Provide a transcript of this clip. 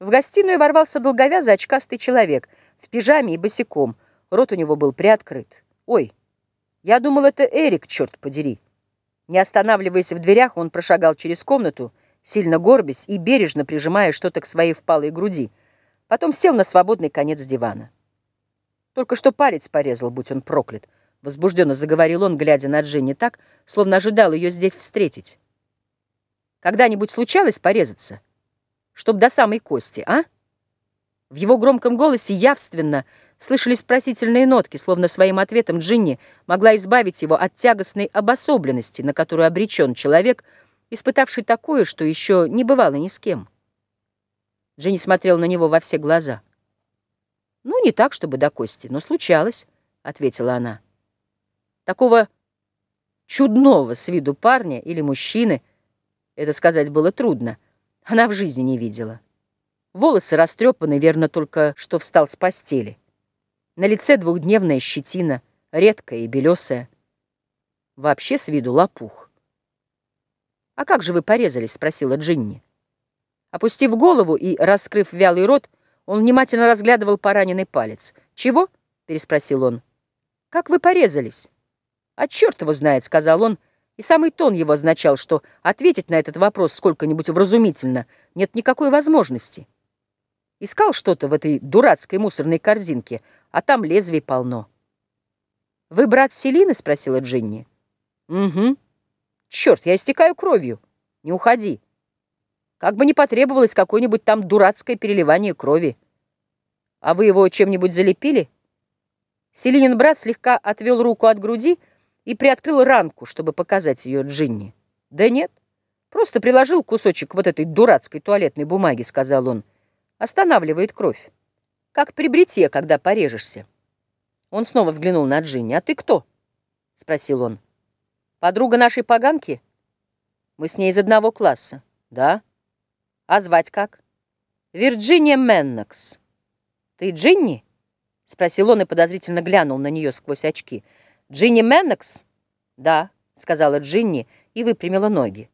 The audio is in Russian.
В гостиную ворвался долговязый очкастый человек в пижаме и босиком. Рот у него был приоткрыт. «Ой, я думал, это Эрик, черт подери!» Не останавливаясь в дверях, он прошагал через комнату, сильно горбясь и бережно прижимая что-то к своей впалой груди. Потом сел на свободный конец дивана. Только что палец порезал, будь он проклят. Возбужденно заговорил он, глядя на Джинни так, словно ожидал ее здесь встретить. Когда-нибудь случалось порезаться? Чтоб до самой кости, а? В его громком голосе явственно слышались просительные нотки, словно своим ответом Джинни могла избавить его от тягостной обособленности, на которую обречен человек, испытавший такое, что еще не бывало ни с кем. Джинни смотрел на него во все глаза. «Ну, не так, чтобы до кости, но случалось», — ответила она. Такого чудного с виду парня или мужчины, это сказать было трудно — она в жизни не видела. Волосы растрепаны, верно, только что встал с постели. На лице двухдневная щетина, редкая и белесая. Вообще с виду лопух. «А как же вы порезались?» — спросила Джинни. Опустив голову и раскрыв вялый рот, он внимательно разглядывал пораненный палец. «Чего?» — переспросил он. «Как вы порезались?» «А черт его знает», — сказал он, — и самый тон его означал, что ответить на этот вопрос сколько-нибудь вразумительно нет никакой возможности. Искал что-то в этой дурацкой мусорной корзинке, а там лезвий полно. «Вы брат Селины?» — спросила Джинни. «Угу. Черт, я истекаю кровью. Не уходи. Как бы не потребовалось какое-нибудь там дурацкое переливание крови. А вы его чем-нибудь залепили?» Селинин брат слегка отвел руку от груди, и приоткрыл ранку, чтобы показать ее Джинни. «Да нет, просто приложил кусочек вот этой дурацкой туалетной бумаги», — сказал он. «Останавливает кровь. Как при бритье, когда порежешься». Он снова взглянул на Джинни. «А ты кто?» — спросил он. «Подруга нашей поганки? Мы с ней из одного класса». «Да». «А звать как?» «Вирджиния Меннокс». «Ты Джинни?» — спросил он и подозрительно глянул на нее сквозь очки. «Джинни Меннокс?» «Да», — сказала Джинни и выпрямила ноги.